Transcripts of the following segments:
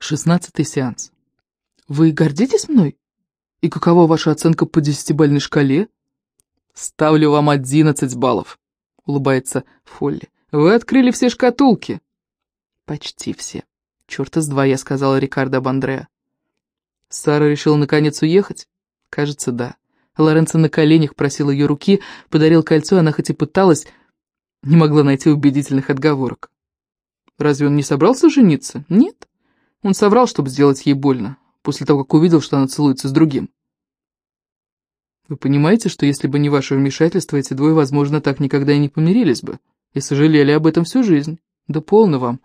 Шестнадцатый сеанс. Вы гордитесь мной? И какова ваша оценка по десятибальной шкале? Ставлю вам одиннадцать баллов, улыбается Фолли. Вы открыли все шкатулки. Почти все. Черта с два, я сказала Рикардо об Андреа. Сара решила наконец уехать? Кажется, да. Лоренцо на коленях просил ее руки, подарил кольцо, она хоть и пыталась, не могла найти убедительных отговорок. Разве он не собрался жениться? Нет. Он соврал, чтобы сделать ей больно, после того, как увидел, что она целуется с другим. Вы понимаете, что если бы не ваше вмешательство, эти двое, возможно, так никогда и не помирились бы, и сожалели об этом всю жизнь? Да полно вам.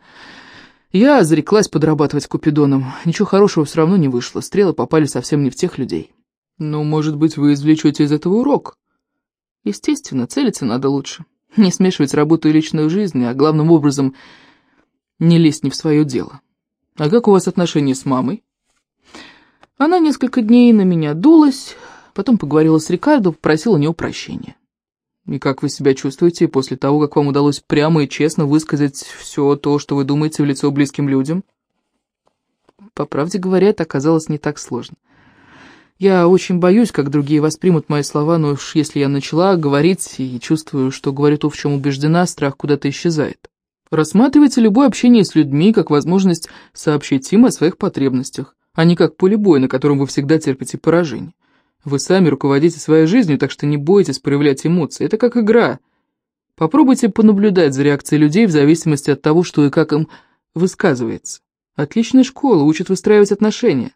Я зареклась подрабатывать Купидоном. Ничего хорошего все равно не вышло, стрелы попали совсем не в тех людей. Ну, может быть, вы извлечете из этого урок? Естественно, целиться надо лучше. Не смешивать работу и личную жизнь, а главным образом не лезть не в свое дело. А как у вас отношения с мамой? Она несколько дней на меня дулась, потом поговорила с Рикардо, попросила у него прощения. И как вы себя чувствуете после того, как вам удалось прямо и честно высказать все то, что вы думаете в лицо близким людям? По правде говоря, это оказалось не так сложно. Я очень боюсь, как другие воспримут мои слова, но уж если я начала говорить и чувствую, что говорю то, в чем убеждена, страх куда-то исчезает. Рассматривайте любое общение с людьми как возможность сообщить им о своих потребностях, а не как поле боя, на котором вы всегда терпите поражение. Вы сами руководите своей жизнью, так что не бойтесь проявлять эмоции. Это как игра. Попробуйте понаблюдать за реакцией людей в зависимости от того, что и как им высказывается. Отличная школа, учит выстраивать отношения.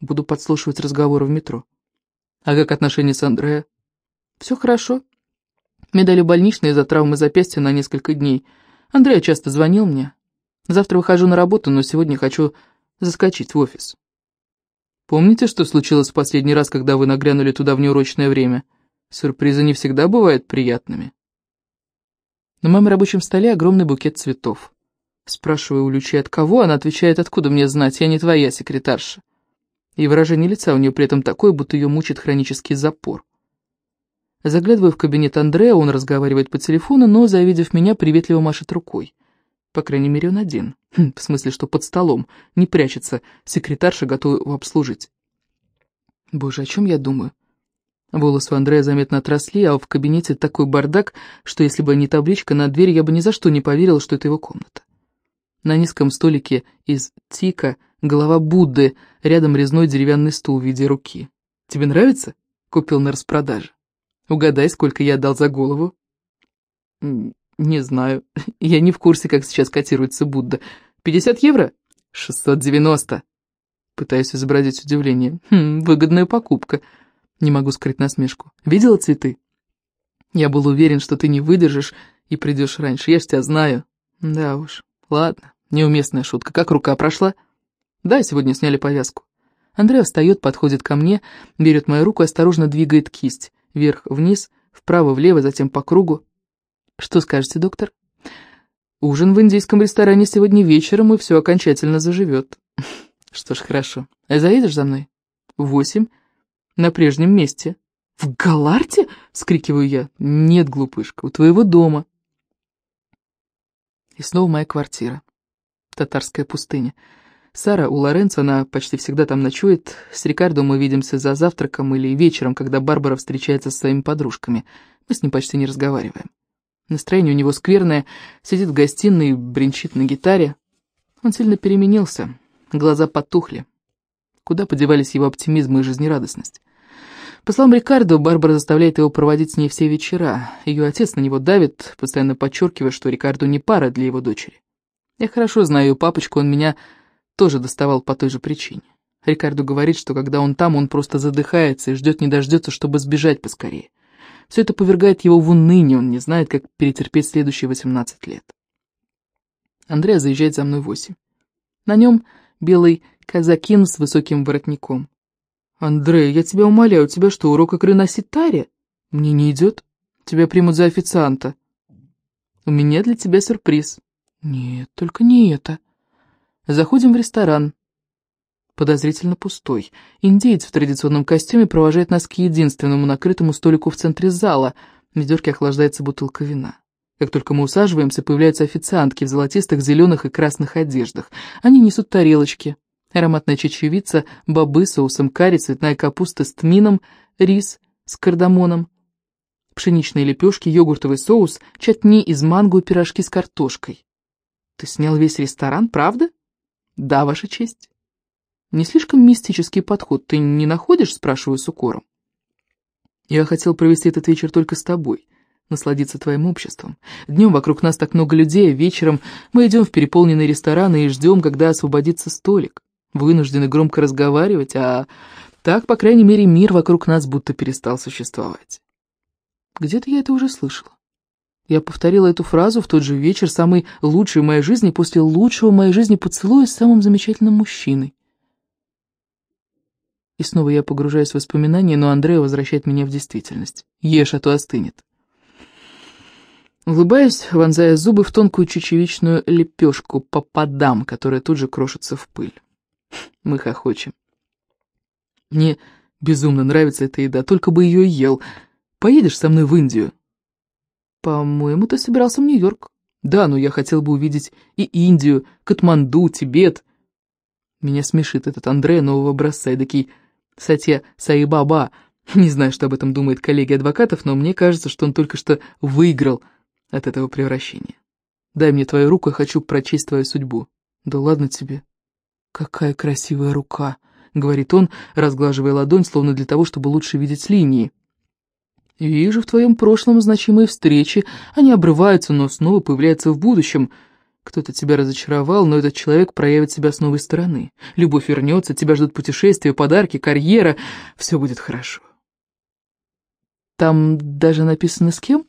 Буду подслушивать разговоры в метро. А как отношения с Андреа? Все хорошо. Мне дали больничные из-за травмы запястья на несколько дней. Андреа часто звонил мне. Завтра выхожу на работу, но сегодня хочу заскочить в офис. Помните, что случилось в последний раз, когда вы нагрянули туда в неурочное время? Сюрпризы не всегда бывают приятными. На моем рабочем столе огромный букет цветов. Спрашиваю у Лючи, от кого, она отвечает, откуда мне знать, я не твоя секретарша и выражение лица у нее при этом такое, будто ее мучит хронический запор. Заглядываю в кабинет Андрея, он разговаривает по телефону, но, завидев меня, приветливо машет рукой. По крайней мере, он один. Хм, в смысле, что под столом, не прячется, секретарша готова обслужить. Боже, о чем я думаю? Волосы у Андрея заметно отросли, а в кабинете такой бардак, что если бы не табличка на двери, я бы ни за что не поверила, что это его комната. На низком столике из тика голова Будды, рядом резной деревянный стул в виде руки. Тебе нравится? Купил на распродаже. Угадай, сколько я отдал за голову? Не знаю. Я не в курсе, как сейчас котируется Будда. 50 евро? 690. Пытаюсь изобразить удивление. Хм, выгодная покупка. Не могу скрыть насмешку. Видела цветы? Я был уверен, что ты не выдержишь и придешь раньше. Я ж тебя знаю. Да уж. Ладно, неуместная шутка. Как рука прошла? Да, сегодня сняли повязку. Андрей встает, подходит ко мне, берет мою руку и осторожно двигает кисть. Вверх-вниз, вправо-влево, затем по кругу. Что скажете, доктор? Ужин в индийском ресторане сегодня вечером, и все окончательно заживет. Что ж, хорошо. А заедешь за мной? Восемь. На прежнем месте. В Галарте? Скрикиваю я. Нет, глупышка, у твоего дома. И снова моя квартира. Татарская пустыня. Сара у Лоренцо, она почти всегда там ночует. С Рикардо мы видимся за завтраком или вечером, когда Барбара встречается со своими подружками. Мы с ним почти не разговариваем. Настроение у него скверное, сидит в гостиной, бренчит на гитаре. Он сильно переменился, глаза потухли. Куда подевались его оптимизм и жизнерадостность? По словам Рикардо, Барбара заставляет его проводить с ней все вечера. Ее отец на него давит, постоянно подчеркивая, что Рикардо не пара для его дочери. Я хорошо знаю папочку, он меня тоже доставал по той же причине. Рикардо говорит, что когда он там, он просто задыхается и ждет не дождется, чтобы сбежать поскорее. Все это повергает его в уныние, он не знает, как перетерпеть следующие 18 лет. Андреа заезжает за мной восемь. На нем белый казакин с высоким воротником. «Андрей, я тебя умоляю, у тебя что, урок игры на ситаре? Мне не идет. Тебя примут за официанта. У меня для тебя сюрприз». «Нет, только не это». Заходим в ресторан. Подозрительно пустой. Индеец в традиционном костюме провожает нас к единственному накрытому столику в центре зала. В ведерке охлаждается бутылка вина. Как только мы усаживаемся, появляются официантки в золотистых, зеленых и красных одеждах. Они несут тарелочки. Ароматная чечевица, бобы, соусом карри, цветная капуста с тмином, рис с кардамоном, пшеничные лепешки, йогуртовый соус, чатни из манго и пирожки с картошкой. Ты снял весь ресторан, правда? Да, Ваша честь. Не слишком мистический подход ты не находишь, спрашиваю с укором. Я хотел провести этот вечер только с тобой, насладиться твоим обществом. Днем вокруг нас так много людей, а вечером мы идем в переполненный ресторан и ждем, когда освободится столик. Вынуждены громко разговаривать, а так, по крайней мере, мир вокруг нас будто перестал существовать. Где-то я это уже слышала. Я повторила эту фразу в тот же вечер, самый лучший в моей жизни, после лучшего в моей жизни поцелуя с самым замечательным мужчиной. И снова я погружаюсь в воспоминания, но Андрея возвращает меня в действительность. Ешь, а то остынет. Улыбаюсь, вонзая зубы в тонкую чечевичную лепешку по подам, которая тут же крошится в пыль. Мы хохочем. Мне безумно нравится эта еда, только бы ее ел. Поедешь со мной в Индию? По-моему, ты собирался в Нью-Йорк. Да, но я хотел бы увидеть и Индию, Катманду, Тибет. Меня смешит этот Андре нового образца, эдакий Сатья Саибаба. Не знаю, что об этом думает коллеги адвокатов, но мне кажется, что он только что выиграл от этого превращения. Дай мне твою руку, я хочу прочесть твою судьбу. Да ладно тебе. Какая красивая рука, говорит он, разглаживая ладонь, словно для того, чтобы лучше видеть линии. Вижу в твоем прошлом значимые встречи, они обрываются, но снова появляются в будущем. Кто-то тебя разочаровал, но этот человек проявит себя с новой стороны. Любовь вернется, тебя ждут путешествия, подарки, карьера. Все будет хорошо. Там даже написано с кем?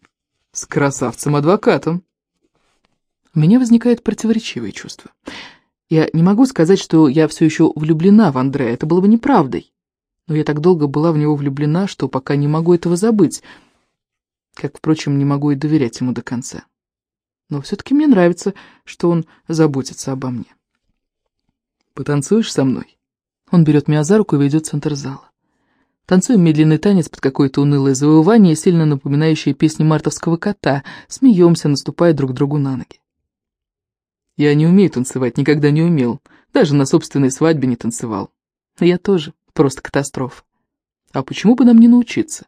С красавцем-адвокатом. У меня возникает противоречивое чувство. Я не могу сказать, что я все еще влюблена в Андрея, это было бы неправдой но я так долго была в него влюблена, что пока не могу этого забыть, как, впрочем, не могу и доверять ему до конца. Но все-таки мне нравится, что он заботится обо мне. «Потанцуешь со мной?» Он берет меня за руку и ведет в центр зала. Танцуем медленный танец под какое-то унылое завывание, сильно напоминающее песни мартовского кота, смеемся, наступая друг другу на ноги. Я не умею танцевать, никогда не умел, даже на собственной свадьбе не танцевал. Я тоже. Просто катастрофа. А почему бы нам не научиться?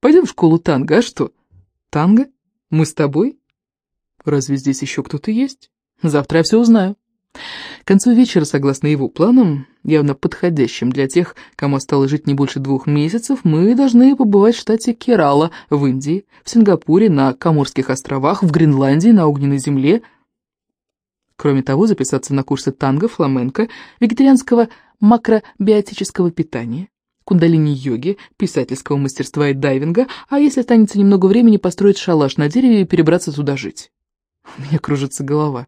Пойдем в школу танго, а что? Танго? Мы с тобой? Разве здесь еще кто-то есть? Завтра я все узнаю. К концу вечера, согласно его планам, явно подходящим для тех, кому осталось жить не больше двух месяцев, мы должны побывать в штате Керала, в Индии, в Сингапуре, на Коморских островах, в Гренландии, на Огненной земле. Кроме того, записаться на курсы танго, фламенко, вегетарианского макробиотического питания, кундалини-йоги, писательского мастерства и дайвинга, а если останется немного времени, построить шалаш на дереве и перебраться туда жить. У меня кружится голова.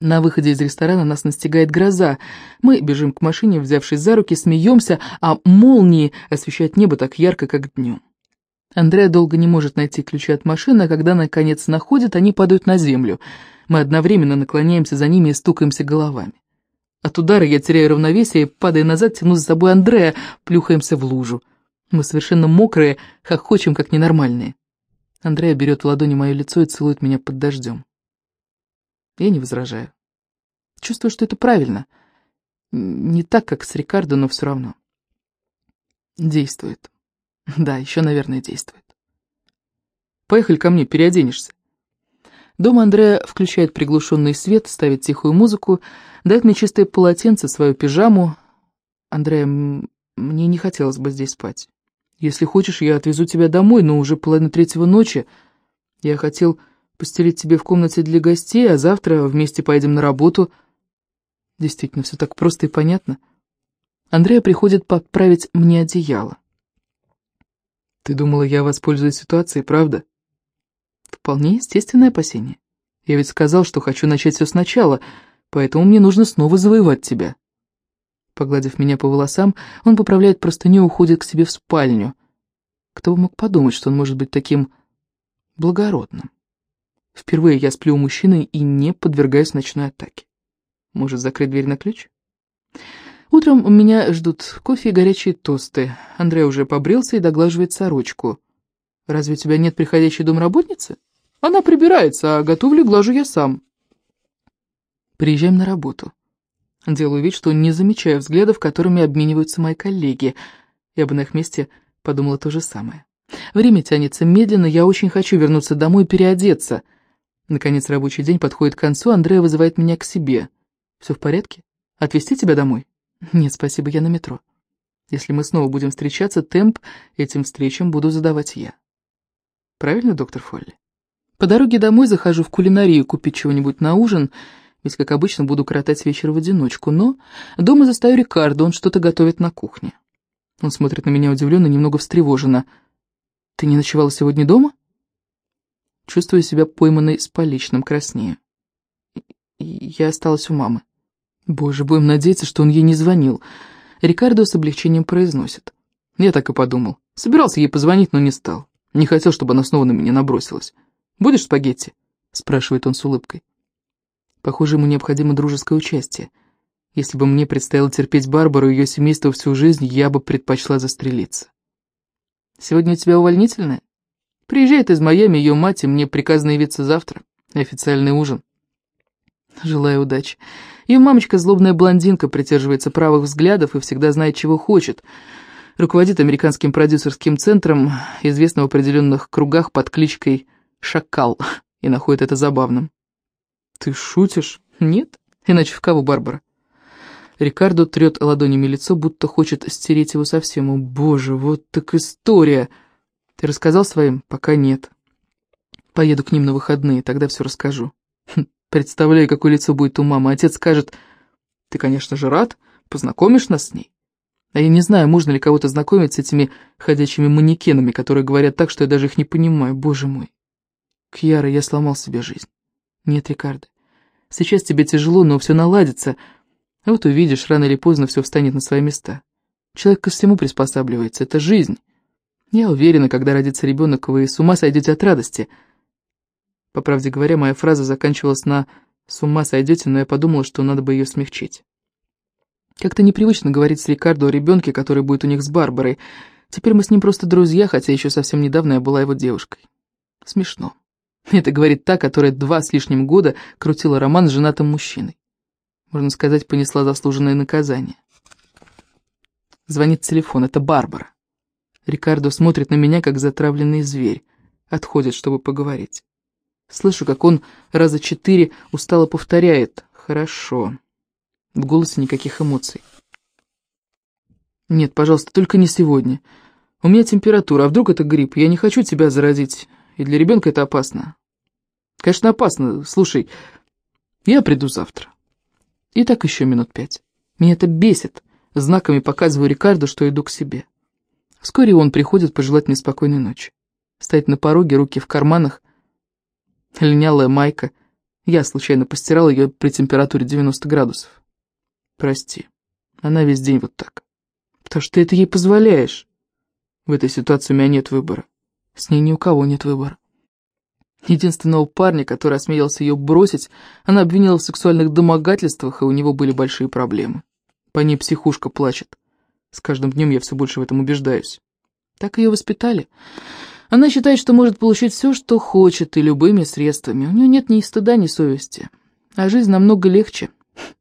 На выходе из ресторана нас настигает гроза. Мы бежим к машине, взявшись за руки, смеемся, а молнии освещают небо так ярко, как днем. Андрея долго не может найти ключи от машины, а когда наконец находит, они падают на землю. Мы одновременно наклоняемся за ними и стукаемся головами. От удара я теряю равновесие падая назад, тяну за собой Андрея, плюхаемся в лужу. Мы совершенно мокрые, хохочем, как ненормальные. Андрея берет в ладони мое лицо и целует меня под дождем. Я не возражаю. Чувствую, что это правильно. Не так, как с Рикардо, но все равно. Действует. Да, еще, наверное, действует. Поехали ко мне, переоденешься. Дома Андреа включает приглушенный свет, ставит тихую музыку, дает мне чистое полотенце, свою пижаму. Андреа, мне не хотелось бы здесь спать. Если хочешь, я отвезу тебя домой, но уже половина третьего ночи. Я хотел постелить тебе в комнате для гостей, а завтра вместе поедем на работу. Действительно, все так просто и понятно. Андреа приходит подправить мне одеяло. Ты думала, я воспользуюсь ситуацией, правда? Вполне естественное опасение. Я ведь сказал, что хочу начать все сначала, поэтому мне нужно снова завоевать тебя. Погладив меня по волосам, он поправляет простыню и уходит к себе в спальню. Кто бы мог подумать, что он может быть таким благородным? Впервые я сплю у мужчины и не подвергаюсь ночной атаке. Может, закрыть дверь на ключ? Утром у меня ждут кофе и горячие тосты. Андрей уже побрился и доглаживает сорочку. Разве у тебя нет приходящей домработницы? Она прибирается, а готовлю глажу я сам. Приезжаем на работу. Делаю вид, что не замечаю взглядов, которыми обмениваются мои коллеги. Я бы на их месте подумала то же самое. Время тянется медленно, я очень хочу вернуться домой и переодеться. Наконец рабочий день подходит к концу, Андрея вызывает меня к себе. «Все в порядке? Отвезти тебя домой?» «Нет, спасибо, я на метро. Если мы снова будем встречаться, темп этим встречам буду задавать я». «Правильно, доктор Фолли?» По дороге домой захожу в кулинарию купить чего-нибудь на ужин, ведь, как обычно, буду коротать вечер в одиночку, но дома застаю Рикардо, он что-то готовит на кухне. Он смотрит на меня удивленно, немного встревоженно. «Ты не ночевала сегодня дома?» Чувствую себя пойманной с поличным краснею. Я осталась у мамы. Боже, будем надеяться, что он ей не звонил. Рикардо с облегчением произносит. Я так и подумал. Собирался ей позвонить, но не стал. Не хотел, чтобы она снова на меня набросилась. «Будешь спагетти?» — спрашивает он с улыбкой. Похоже, ему необходимо дружеское участие. Если бы мне предстояло терпеть Барбару и ее семейство всю жизнь, я бы предпочла застрелиться. «Сегодня у тебя увольнительное?» «Приезжает из Майами ее мать, и мне приказано явиться завтра. Официальный ужин». Желаю удачи. Ее мамочка злобная блондинка, придерживается правых взглядов и всегда знает, чего хочет. Руководит американским продюсерским центром, известным в определенных кругах под кличкой «Шакал», и находит это забавным. «Ты шутишь?» «Нет? Иначе в кого Барбара?» Рикардо трет ладонями лицо, будто хочет стереть его совсем. О, боже, вот так история! Ты рассказал своим? Пока нет. Поеду к ним на выходные, тогда все расскажу. Хм, представляю, какое лицо будет у мамы. Отец скажет, ты, конечно же, рад, познакомишь нас с ней. А я не знаю, можно ли кого-то знакомить с этими ходячими манекенами, которые говорят так, что я даже их не понимаю, боже мой. Кьяра, я сломал себе жизнь. Нет, Рикардо, сейчас тебе тяжело, но все наладится. А вот увидишь, рано или поздно все встанет на свои места. Человек ко всему приспосабливается, это жизнь. Я уверена, когда родится ребенок, вы с ума сойдете от радости. По правде говоря, моя фраза заканчивалась на «с ума сойдете», но я подумала, что надо бы ее смягчить. Как-то непривычно говорить с Рикардо о ребенке, который будет у них с Барбарой. Теперь мы с ним просто друзья, хотя еще совсем недавно я была его девушкой. Смешно. Это говорит та, которая два с лишним года крутила роман с женатым мужчиной. Можно сказать, понесла заслуженное наказание. Звонит телефон, это Барбара. Рикардо смотрит на меня, как затравленный зверь. Отходит, чтобы поговорить. Слышу, как он раза четыре устало повторяет «хорошо». В голосе никаких эмоций. «Нет, пожалуйста, только не сегодня. У меня температура, а вдруг это грипп? Я не хочу тебя заразить, и для ребенка это опасно». Конечно, опасно. Слушай, я приду завтра. И так еще минут пять. Меня это бесит. Знаками показываю Рикардо, что иду к себе. Вскоре он приходит пожелать мне спокойной ночи. Стоит на пороге, руки в карманах. Линялая майка. Я случайно постирал ее при температуре 90 градусов. Прости. Она весь день вот так. Потому что ты это ей позволяешь. В этой ситуации у меня нет выбора. С ней ни у кого нет выбора. Единственного парня, который осмелился ее бросить, она обвинила в сексуальных домогательствах, и у него были большие проблемы. По ней психушка плачет. С каждым днем я все больше в этом убеждаюсь. Так ее воспитали. Она считает, что может получить все, что хочет, и любыми средствами. У нее нет ни стыда, ни совести. А жизнь намного легче,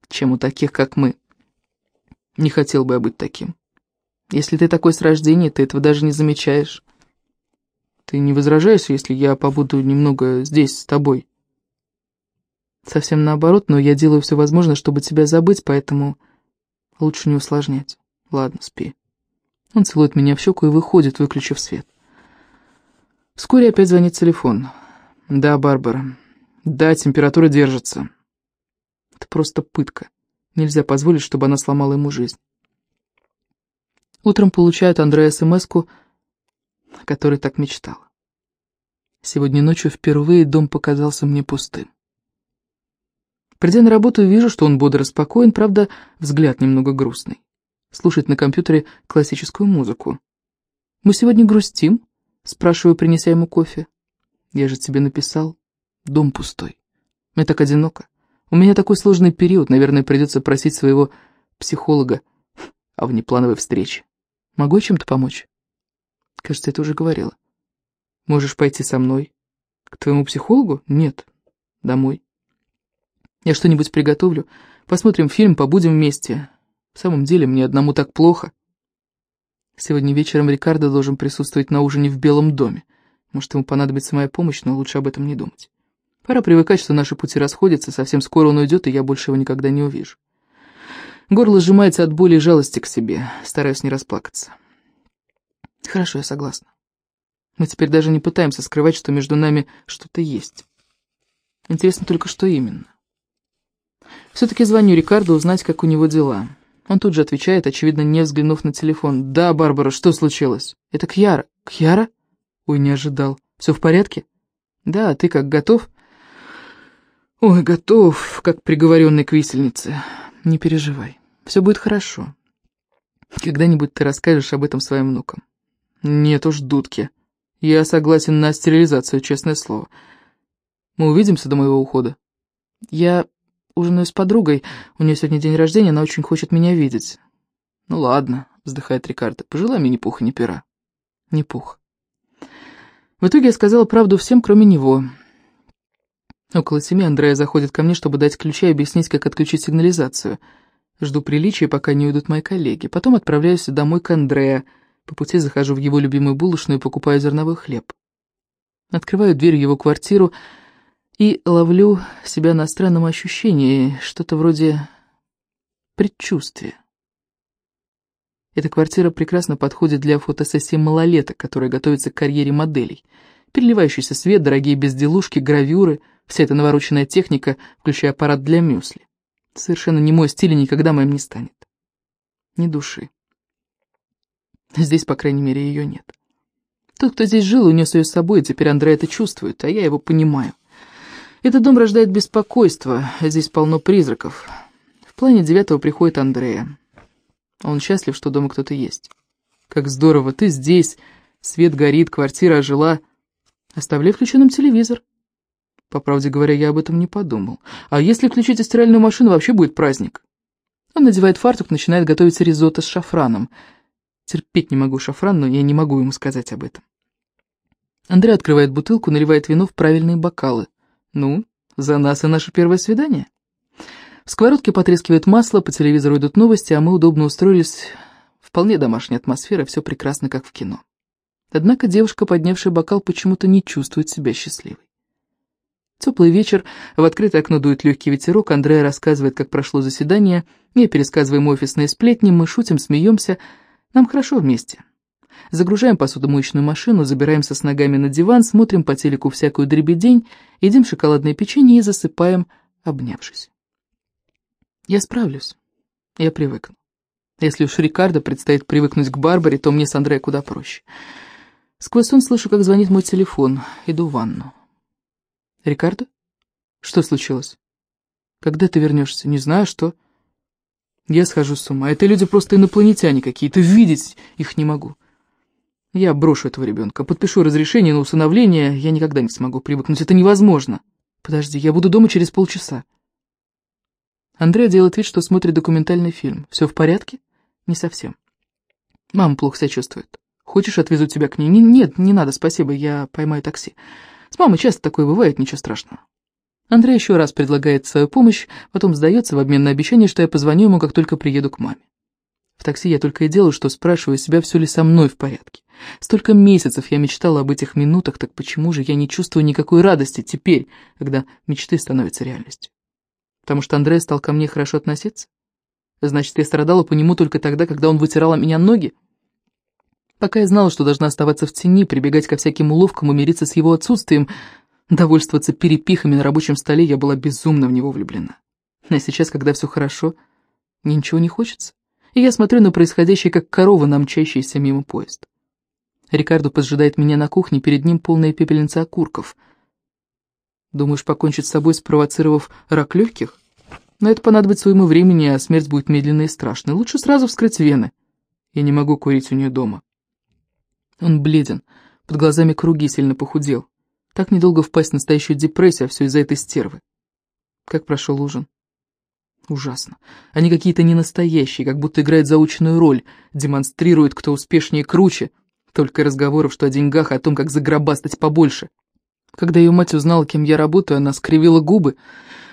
чем у таких, как мы. Не хотел бы я быть таким. Если ты такой с рождения, ты этого даже не замечаешь. Ты не возражаешь, если я побуду немного здесь с тобой? Совсем наоборот, но я делаю все возможное, чтобы тебя забыть, поэтому лучше не усложнять. Ладно, спи. Он целует меня в щеку и выходит, выключив свет. Вскоре опять звонит телефон. Да, Барбара. Да, температура держится. Это просто пытка. Нельзя позволить, чтобы она сломала ему жизнь. Утром получает Андрея смс-ку, о которой так мечтала. Сегодня ночью впервые дом показался мне пустым. Придя на работу, вижу, что он бодро спокоен, правда, взгляд немного грустный. Слушает на компьютере классическую музыку. «Мы сегодня грустим?» — спрашиваю, принеся ему кофе. «Я же тебе написал. Дом пустой. Мне так одиноко. У меня такой сложный период, наверное, придется просить своего психолога о внеплановой встрече. Могу я чем-то помочь?» Кажется, это уже говорила. Можешь пойти со мной. К твоему психологу? Нет. Домой. Я что-нибудь приготовлю. Посмотрим фильм, побудем вместе. В самом деле, мне одному так плохо. Сегодня вечером Рикардо должен присутствовать на ужине в Белом доме. Может, ему понадобится моя помощь, но лучше об этом не думать. Пора привыкать, что наши пути расходятся, совсем скоро он уйдет, и я больше его никогда не увижу. Горло сжимается от боли и жалости к себе, стараюсь не расплакаться. Хорошо, я согласна. Мы теперь даже не пытаемся скрывать, что между нами что-то есть. Интересно только, что именно. Все-таки звоню Рикарду узнать, как у него дела. Он тут же отвечает, очевидно, не взглянув на телефон. «Да, Барбара, что случилось?» «Это Кьяра». «Кьяра?» «Ой, не ожидал. Все в порядке?» «Да, ты как, готов?» «Ой, готов, как приговоренный к висельнице. Не переживай, все будет хорошо. Когда-нибудь ты расскажешь об этом своим внукам». «Нет уж, дудки. Я согласен на стерилизацию, честное слово. Мы увидимся до моего ухода?» «Я ужинаю с подругой. У нее сегодня день рождения, она очень хочет меня видеть». «Ну ладно», — вздыхает Рикардо, — «пожелай мне ни пуха, ни пера». «Ни пух». В итоге я сказала правду всем, кроме него. Около семи Андрея заходит ко мне, чтобы дать ключи и объяснить, как отключить сигнализацию. Жду приличия, пока не уйдут мои коллеги. Потом отправляюсь домой к Андрея. По пути захожу в его любимую булочную и покупаю зерновой хлеб. Открываю дверь в его квартиру и ловлю себя на странном ощущении, что-то вроде предчувствия. Эта квартира прекрасно подходит для фотосессии малолеток, которые готовятся к карьере моделей. Переливающийся свет, дорогие безделушки, гравюры, вся эта навороченная техника, включая аппарат для мюсли. Совершенно не мой стиль и никогда моим не станет. Ни души. Здесь, по крайней мере, ее нет. Тот, кто здесь жил, унес ее с собой, теперь Андрей это чувствует, а я его понимаю. Этот дом рождает беспокойство, здесь полно призраков. В плане девятого приходит Андрея. Он счастлив, что дома кто-то есть. Как здорово, ты здесь, свет горит, квартира ожила. Оставляй включенным телевизор. По правде говоря, я об этом не подумал. А если включить стиральную машину, вообще будет праздник. Он надевает фартук, начинает готовить ризотто с шафраном — Терпеть не могу шафран, но я не могу ему сказать об этом. Андрей открывает бутылку, наливает вино в правильные бокалы. Ну, за нас и наше первое свидание. В сковородке потрескивает масло, по телевизору идут новости, а мы удобно устроились. Вполне домашняя атмосфера, все прекрасно, как в кино. Однако девушка, поднявшая бокал, почему-то не чувствует себя счастливой. Теплый вечер, в открытое окно дует легкий ветерок, Андрея рассказывает, как прошло заседание, я пересказываю ему офисные сплетни, мы шутим, смеемся, нам хорошо вместе. Загружаем посудомоечную машину, забираемся с ногами на диван, смотрим по телеку всякую дребедень, едим шоколадное печенье и засыпаем, обнявшись. Я справлюсь. Я привыкну. Если уж Рикардо предстоит привыкнуть к Барбаре, то мне с Андреей куда проще. Сквозь сон слышу, как звонит мой телефон. Иду в ванну. Рикардо? Что случилось? Когда ты вернешься? Не знаю, что... Я схожу с ума. Это люди просто инопланетяне какие-то. Видеть их не могу. Я брошу этого ребенка, подпишу разрешение на усыновление. Я никогда не смогу привыкнуть. Это невозможно. Подожди, я буду дома через полчаса. Андрей делает вид, что смотрит документальный фильм. Все в порядке? Не совсем. Мама плохо себя чувствует. Хочешь, отвезу тебя к ней? Не, нет, не надо, спасибо, я поймаю такси. С мамой часто такое бывает, ничего страшного. Андрей еще раз предлагает свою помощь, потом сдается в обмен на обещание, что я позвоню ему, как только приеду к маме. В такси я только и делаю, что спрашиваю себя, все ли со мной в порядке. Столько месяцев я мечтала об этих минутах, так почему же я не чувствую никакой радости теперь, когда мечты становятся реальностью? Потому что Андрей стал ко мне хорошо относиться? Значит, я страдала по нему только тогда, когда он вытирал меня ноги? Пока я знала, что должна оставаться в тени, прибегать ко всяким уловкам и мириться с его отсутствием, Довольствоваться перепихами на рабочем столе я была безумно в него влюблена. А сейчас, когда все хорошо, мне ничего не хочется. И я смотрю на происходящее, как корова, намчащаяся мимо поезд. Рикардо поджидает меня на кухне, перед ним полная пепельница окурков. Думаешь, покончить с собой, спровоцировав рак легких? Но это понадобится ему времени, а смерть будет медленной и страшной. Лучше сразу вскрыть вены. Я не могу курить у нее дома. Он бледен, под глазами круги, сильно похудел. Так недолго впасть в настоящую депрессию, а все из-за этой стервы. Как прошел ужин? Ужасно. Они какие-то ненастоящие, как будто играют заученную роль, демонстрируют, кто успешнее и круче. Только разговоров, что о деньгах, о том, как загробастать побольше. Когда ее мать узнала, кем я работаю, она скривила губы,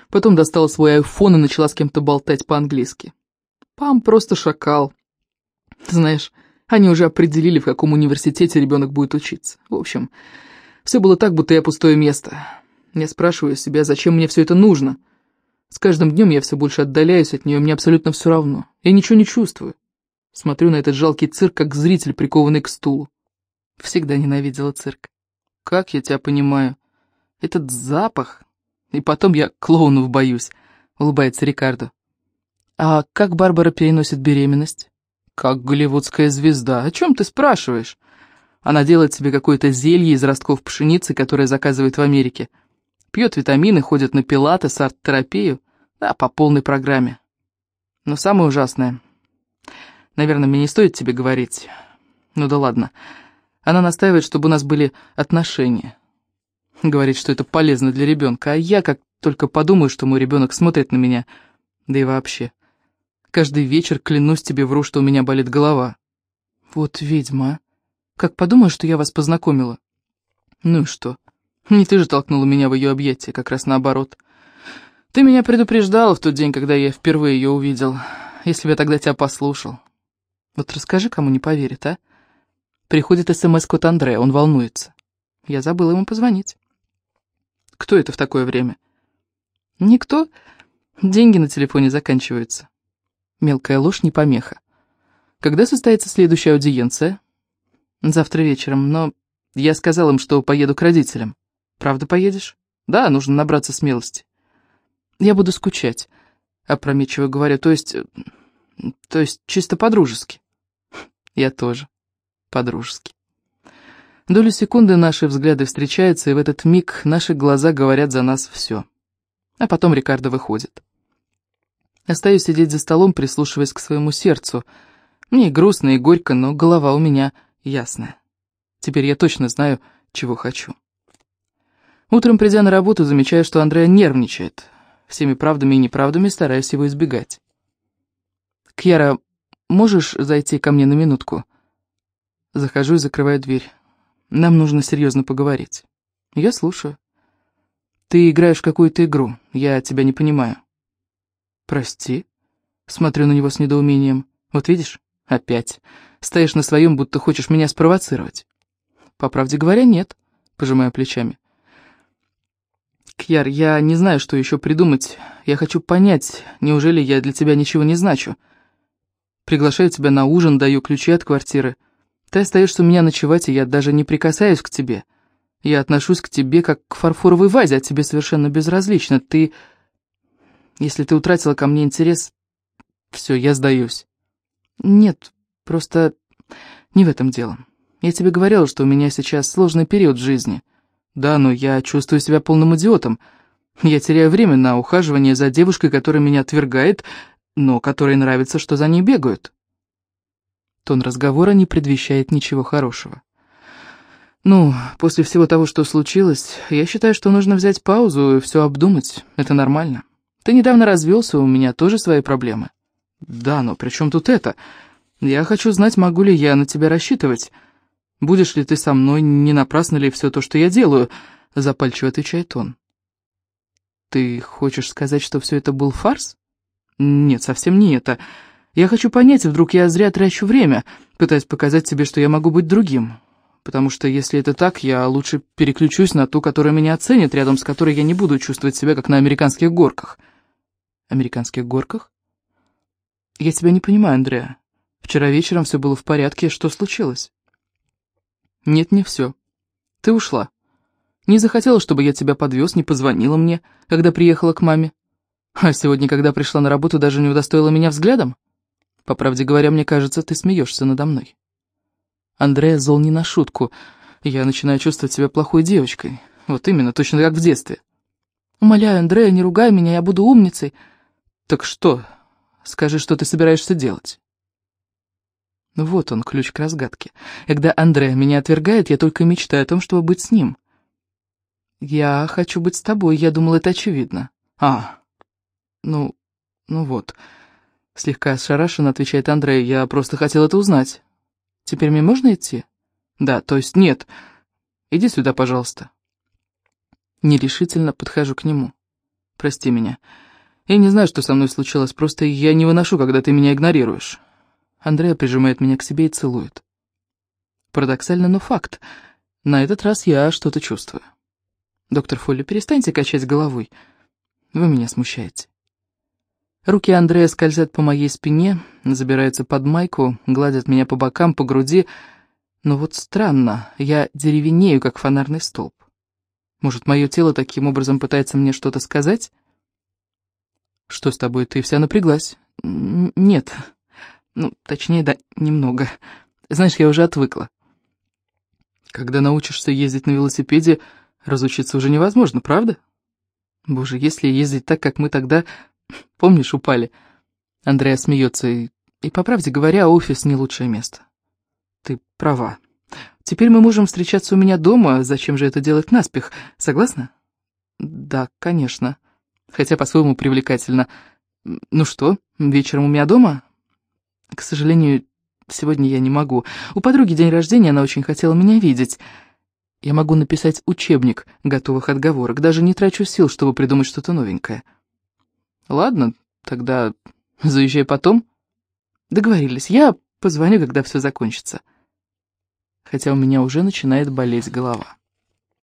потом достала свой айфон и начала с кем-то болтать по-английски. Пам просто шакал. Знаешь, они уже определили, в каком университете ребенок будет учиться. В общем, все было так, будто я пустое место. Я спрашиваю себя, зачем мне все это нужно? С каждым днем я все больше отдаляюсь от нее, мне абсолютно все равно. Я ничего не чувствую. Смотрю на этот жалкий цирк, как зритель, прикованный к стулу. Всегда ненавидела цирк. Как я тебя понимаю? Этот запах. И потом я клоунов боюсь, улыбается Рикардо. А как Барбара переносит беременность? Как голливудская звезда. О чем ты спрашиваешь? Она делает себе какое-то зелье из ростков пшеницы, которое заказывает в Америке. Пьет витамины, ходит на пилатес, арт-терапию. Да, по полной программе. Но самое ужасное... Наверное, мне не стоит тебе говорить. Ну да ладно. Она настаивает, чтобы у нас были отношения. Говорит, что это полезно для ребенка, а я как только подумаю, что мой ребенок смотрит на меня, да и вообще. Каждый вечер клянусь тебе вру, что у меня болит голова. Вот ведьма. Как подумаю, что я вас познакомила. Ну и что? Не ты же толкнула меня в ее объятия, как раз наоборот. Ты меня предупреждала в тот день, когда я впервые ее увидел. Если бы я тогда тебя послушал. Вот расскажи, кому не поверит, а? Приходит СМС код Андре, он волнуется. Я забыла ему позвонить. Кто это в такое время? Никто. Деньги на телефоне заканчиваются. Мелкая ложь не помеха. Когда состоится следующая аудиенция? Завтра вечером, но я сказал им, что поеду к родителям. Правда поедешь? Да, нужно набраться смелости. Я буду скучать, опрометчиво говорю, то есть... То есть чисто по-дружески. Я тоже по-дружески. Долю секунды наши взгляды встречаются, и в этот миг наши глаза говорят за нас все. А потом Рикардо выходит. Остаюсь сидеть за столом, прислушиваясь к своему сердцу. Мне грустно, и горько, но голова у меня ясная. Теперь я точно знаю, чего хочу. Утром, придя на работу, замечаю, что Андреа нервничает. Всеми правдами и неправдами стараюсь его избегать. «Кьяра, можешь зайти ко мне на минутку?» Захожу и закрываю дверь. Нам нужно серьезно поговорить. Я слушаю. Ты играешь какую-то игру, я тебя не понимаю. Прости. Смотрю на него с недоумением. Вот видишь, опять. Стоишь на своем, будто хочешь меня спровоцировать. По правде говоря, нет. Пожимаю плечами. Кьяр, я не знаю, что еще придумать. Я хочу понять, неужели я для тебя ничего не значу? Приглашаю тебя на ужин, даю ключи от квартиры. Ты остаешься у меня ночевать, и я даже не прикасаюсь к тебе. Я отношусь к тебе как к фарфоровой вазе, а тебе совершенно безразлично. Ты... Если ты утратила ко мне интерес, все, я сдаюсь. Нет, просто не в этом дело. Я тебе говорила, что у меня сейчас сложный период в жизни. Да, но я чувствую себя полным идиотом. Я теряю время на ухаживание за девушкой, которая меня отвергает, но которой нравится, что за ней бегают. Тон разговора не предвещает ничего хорошего. Ну, после всего того, что случилось, я считаю, что нужно взять паузу и все обдумать. Это нормально. Ты недавно развелся, у меня тоже свои проблемы. Да, но при чем тут это? Я хочу знать, могу ли я на тебя рассчитывать. Будешь ли ты со мной, не напрасно ли все то, что я делаю? Запальчиво отвечает он. Ты хочешь сказать, что все это был фарс? Нет, совсем не это. Я хочу понять, вдруг я зря трачу время, пытаясь показать тебе, что я могу быть другим. Потому что если это так, я лучше переключусь на ту, которая меня оценит, рядом с которой я не буду чувствовать себя, как на американских горках. Американских горках? Я тебя не понимаю, Андреа. Вчера вечером все было в порядке, что случилось? Нет, не все. Ты ушла. Не захотела, чтобы я тебя подвез, не позвонила мне, когда приехала к маме. А сегодня, когда пришла на работу, даже не удостоила меня взглядом? По правде говоря, мне кажется, ты смеешься надо мной. Андрея зол не на шутку. Я начинаю чувствовать себя плохой девочкой. Вот именно, точно как в детстве. Умоляю, Андрея, не ругай меня, я буду умницей. Так что? Скажи, что ты собираешься делать. Вот он, ключ к разгадке. Когда Андрея меня отвергает, я только мечтаю о том, чтобы быть с ним. Я хочу быть с тобой, я думала, это очевидно. А, «Ну, ну вот», — слегка ошарашенно отвечает Андрей, — «я просто хотел это узнать. Теперь мне можно идти?» «Да, то есть нет. Иди сюда, пожалуйста». Нерешительно подхожу к нему. Прости меня. Я не знаю, что со мной случилось, просто я не выношу, когда ты меня игнорируешь. Андрея прижимает меня к себе и целует. Парадоксально, но факт. На этот раз я что-то чувствую. Доктор Фолли, перестаньте качать головой. Вы меня смущаете. Руки Андрея скользят по моей спине, забираются под майку, гладят меня по бокам, по груди. Но вот странно, я деревенею, как фонарный столб. Может, мое тело таким образом пытается мне что-то сказать? Что с тобой, ты вся напряглась? Нет. Ну, точнее, да, немного. Знаешь, я уже отвыкла. Когда научишься ездить на велосипеде, разучиться уже невозможно, правда? Боже, если ездить так, как мы тогда, помнишь, упали. Андреа смеется, и, и по правде говоря, офис не лучшее место. Ты права. Теперь мы можем встречаться у меня дома, зачем же это делать наспех, согласна? Да, конечно. Хотя по-своему привлекательно. Ну что, вечером у меня дома? К сожалению, сегодня я не могу. У подруги день рождения, она очень хотела меня видеть. Я могу написать учебник готовых отговорок, даже не трачу сил, чтобы придумать что-то новенькое. Ладно, тогда заезжай потом. Договорились, я позвоню, когда все закончится хотя у меня уже начинает болеть голова.